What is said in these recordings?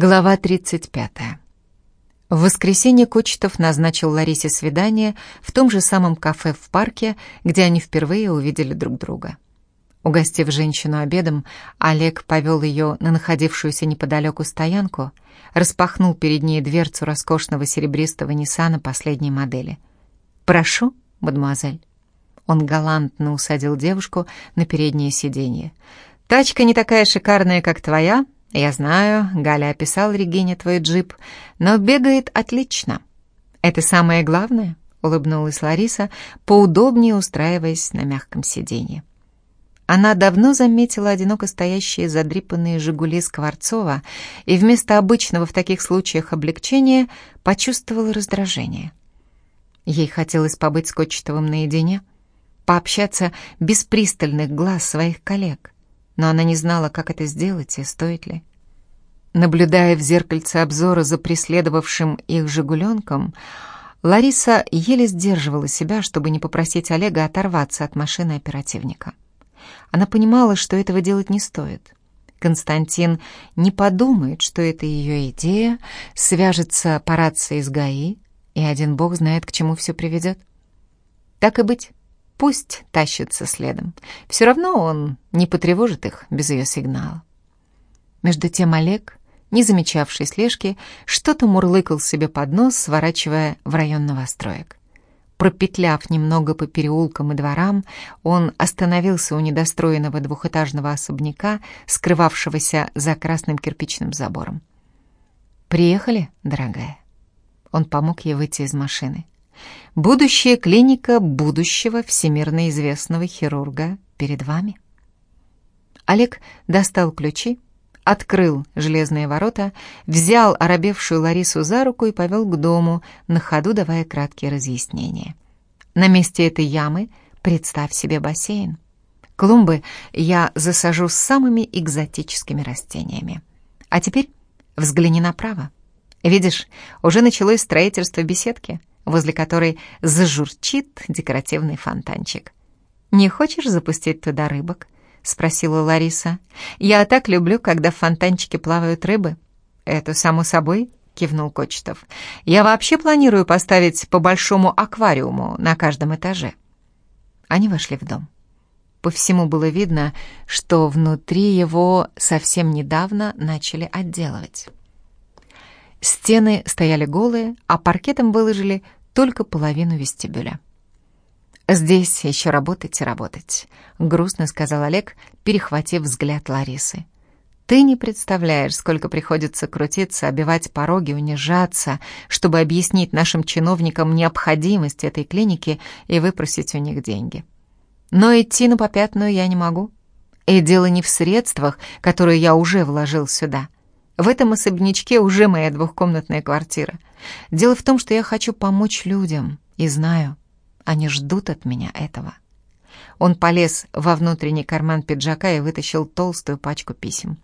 Глава 35. В воскресенье Кочетов назначил Ларисе свидание в том же самом кафе в парке, где они впервые увидели друг друга. Угостив женщину обедом, Олег повел ее на находившуюся неподалеку стоянку, распахнул перед ней дверцу роскошного серебристого Ниссана последней модели. «Прошу, мадемуазель». Он галантно усадил девушку на переднее сиденье. «Тачка не такая шикарная, как твоя, «Я знаю, Галя описал Регине твой джип, но бегает отлично. Это самое главное», — улыбнулась Лариса, поудобнее устраиваясь на мягком сиденье. Она давно заметила одиноко стоящие задрипанные «Жигули» Скворцова и вместо обычного в таких случаях облегчения почувствовала раздражение. Ей хотелось побыть с Кочетовым наедине, пообщаться без пристальных глаз своих коллег — но она не знала, как это сделать и стоит ли. Наблюдая в зеркальце обзора за преследовавшим их «Жигуленком», Лариса еле сдерживала себя, чтобы не попросить Олега оторваться от машины оперативника. Она понимала, что этого делать не стоит. Константин не подумает, что это ее идея, свяжется по рации с ГАИ, и один бог знает, к чему все приведет. Так и быть. Пусть тащится следом. Все равно он не потревожит их без ее сигнала. Между тем Олег, не замечавший слежки, что-то мурлыкал себе под нос, сворачивая в район новостроек. Пропетляв немного по переулкам и дворам, он остановился у недостроенного двухэтажного особняка, скрывавшегося за красным кирпичным забором. «Приехали, дорогая?» Он помог ей выйти из машины. Будущая клиника будущего всемирно известного хирурга перед вами. Олег достал ключи, открыл железные ворота, взял оробевшую Ларису за руку и повел к дому, на ходу давая краткие разъяснения. На месте этой ямы представь себе бассейн. Клумбы я засажу с самыми экзотическими растениями. А теперь взгляни направо. Видишь, уже началось строительство беседки возле которой зажурчит декоративный фонтанчик. «Не хочешь запустить туда рыбок?» — спросила Лариса. «Я так люблю, когда в фонтанчике плавают рыбы». «Это само собой», — кивнул Кочетов. «Я вообще планирую поставить по большому аквариуму на каждом этаже». Они вошли в дом. По всему было видно, что внутри его совсем недавно начали отделывать. Стены стояли голые, а паркетом выложили только половину вестибюля. «Здесь еще работать и работать», — грустно сказал Олег, перехватив взгляд Ларисы. «Ты не представляешь, сколько приходится крутиться, обивать пороги, унижаться, чтобы объяснить нашим чиновникам необходимость этой клиники и выпросить у них деньги. Но идти на попятную я не могу. И дело не в средствах, которые я уже вложил сюда». В этом особнячке уже моя двухкомнатная квартира. Дело в том, что я хочу помочь людям, и знаю, они ждут от меня этого. Он полез во внутренний карман пиджака и вытащил толстую пачку писем.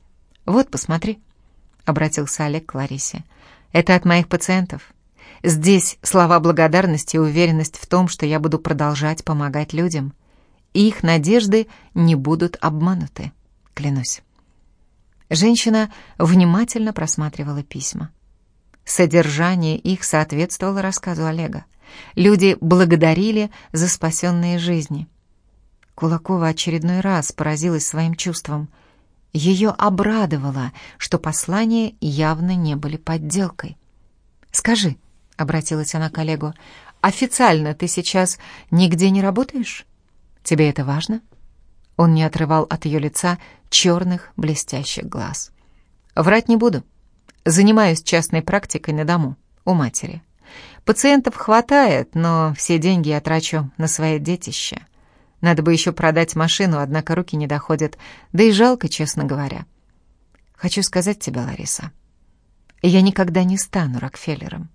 «Вот, посмотри», — обратился Олег к Ларисе. «Это от моих пациентов. Здесь слова благодарности и уверенность в том, что я буду продолжать помогать людям. И их надежды не будут обмануты, клянусь». Женщина внимательно просматривала письма. Содержание их соответствовало рассказу Олега. Люди благодарили за спасенные жизни. Кулакова очередной раз поразилась своим чувством. Ее обрадовало, что послания явно не были подделкой. «Скажи», — обратилась она к коллегу, — «официально ты сейчас нигде не работаешь? Тебе это важно?» Он не отрывал от ее лица черных блестящих глаз. «Врать не буду. Занимаюсь частной практикой на дому, у матери. Пациентов хватает, но все деньги я трачу на свои детище. Надо бы еще продать машину, однако руки не доходят, да и жалко, честно говоря. Хочу сказать тебе, Лариса, я никогда не стану Рокфеллером.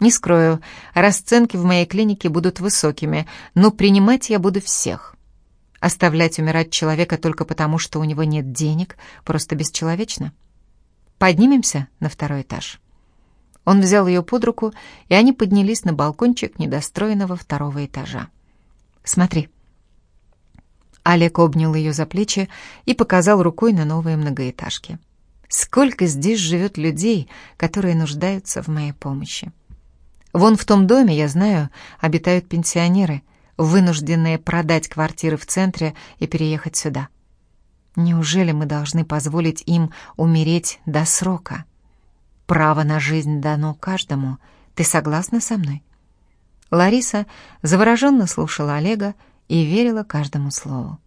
Не скрою, расценки в моей клинике будут высокими, но принимать я буду всех. Оставлять умирать человека только потому, что у него нет денег, просто бесчеловечно. Поднимемся на второй этаж. Он взял ее под руку, и они поднялись на балкончик недостроенного второго этажа. «Смотри». Олег обнял ее за плечи и показал рукой на новые многоэтажки. Сколько здесь живет людей, которые нуждаются в моей помощи. Вон в том доме, я знаю, обитают пенсионеры, вынужденные продать квартиры в центре и переехать сюда. Неужели мы должны позволить им умереть до срока? Право на жизнь дано каждому. Ты согласна со мной? Лариса завороженно слушала Олега и верила каждому слову.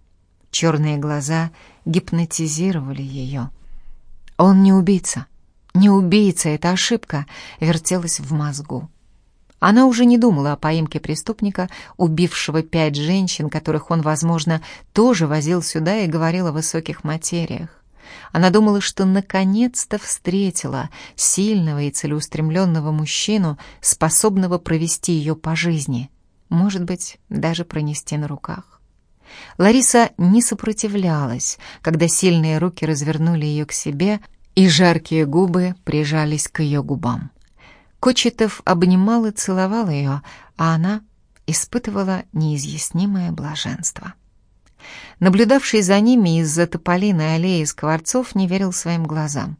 Черные глаза гипнотизировали ее. Он не убийца. Не убийца, это ошибка, вертелась в мозгу. Она уже не думала о поимке преступника, убившего пять женщин, которых он, возможно, тоже возил сюда и говорил о высоких материях. Она думала, что наконец-то встретила сильного и целеустремленного мужчину, способного провести ее по жизни, может быть, даже пронести на руках. Лариса не сопротивлялась, когда сильные руки развернули ее к себе, и жаркие губы прижались к ее губам. Кочетов обнимал и целовал ее, а она испытывала неизъяснимое блаженство. Наблюдавший за ними из-за тополиной аллеи скворцов не верил своим глазам.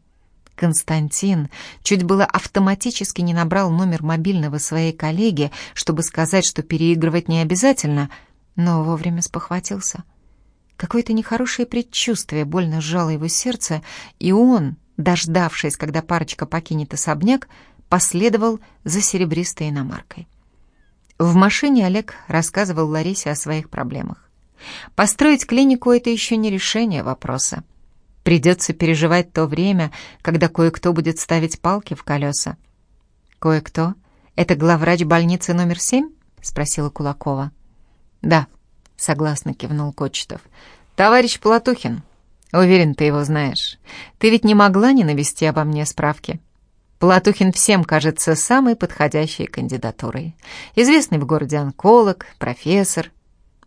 Константин чуть было автоматически не набрал номер мобильного своей коллеги, чтобы сказать, что переигрывать не обязательно, но вовремя спохватился. Какое-то нехорошее предчувствие больно сжало его сердце, и он, дождавшись, когда парочка покинет особняк, последовал за серебристой иномаркой. В машине Олег рассказывал Ларисе о своих проблемах. Построить клинику — это еще не решение вопроса. Придется переживать то время, когда кое-кто будет ставить палки в колеса. «Кое-кто? Это главврач больницы номер семь?» — спросила Кулакова. «Да», — согласно кивнул Кочетов. «Товарищ Платухин. Уверен, ты его знаешь. Ты ведь не могла не навести обо мне справки?» Платухин всем кажется самой подходящей кандидатурой. Известный в городе онколог, профессор.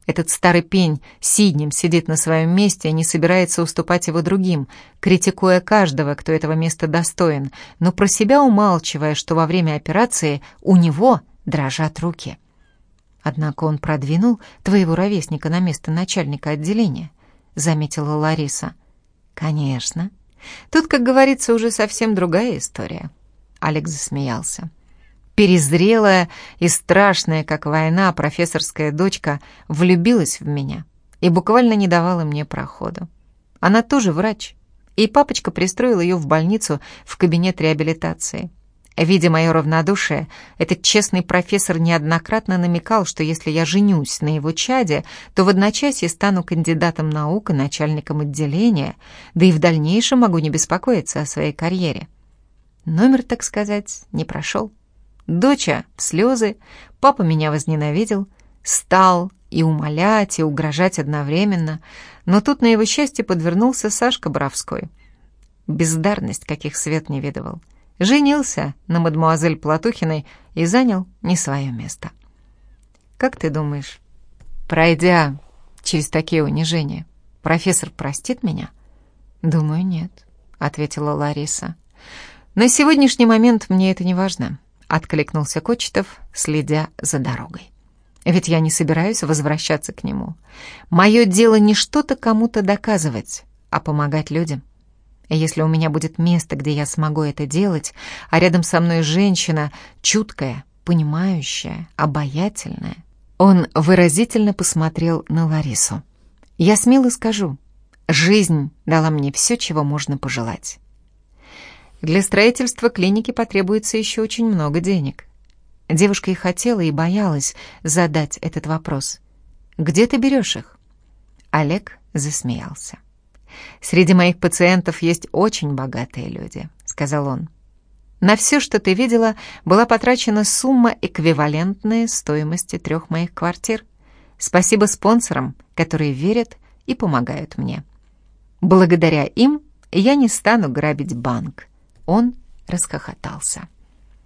Этот старый пень сиднем сидит на своем месте и не собирается уступать его другим, критикуя каждого, кто этого места достоин, но про себя умалчивая, что во время операции у него дрожат руки. Однако он продвинул твоего ровесника на место начальника отделения, заметила Лариса. Конечно. Тут, как говорится, уже совсем другая история. Алекс засмеялся. Перезрелая и страшная, как война, профессорская дочка влюбилась в меня и буквально не давала мне проходу. Она тоже врач, и папочка пристроил ее в больницу в кабинет реабилитации. Видя мое равнодушие, этот честный профессор неоднократно намекал, что если я женюсь на его чаде, то в одночасье стану кандидатом наук и начальником отделения, да и в дальнейшем могу не беспокоиться о своей карьере. Номер, так сказать, не прошел. Доча в слезы, папа меня возненавидел, стал и умолять, и угрожать одновременно, но тут на его счастье подвернулся Сашка Боровской. Бездарность, каких свет не видывал. Женился на мадмуазель Платухиной и занял не свое место. Как ты думаешь, пройдя через такие унижения, профессор простит меня? Думаю, нет, ответила Лариса. «На сегодняшний момент мне это не важно», — откликнулся Кочетов, следя за дорогой. «Ведь я не собираюсь возвращаться к нему. Мое дело не что-то кому-то доказывать, а помогать людям. И если у меня будет место, где я смогу это делать, а рядом со мной женщина чуткая, понимающая, обаятельная...» Он выразительно посмотрел на Ларису. «Я смело скажу, жизнь дала мне все, чего можно пожелать». Для строительства клиники потребуется еще очень много денег. Девушка и хотела, и боялась задать этот вопрос. «Где ты берешь их?» Олег засмеялся. «Среди моих пациентов есть очень богатые люди», — сказал он. «На все, что ты видела, была потрачена сумма, эквивалентная стоимости трех моих квартир. Спасибо спонсорам, которые верят и помогают мне. Благодаря им я не стану грабить банк. Он расхохотался.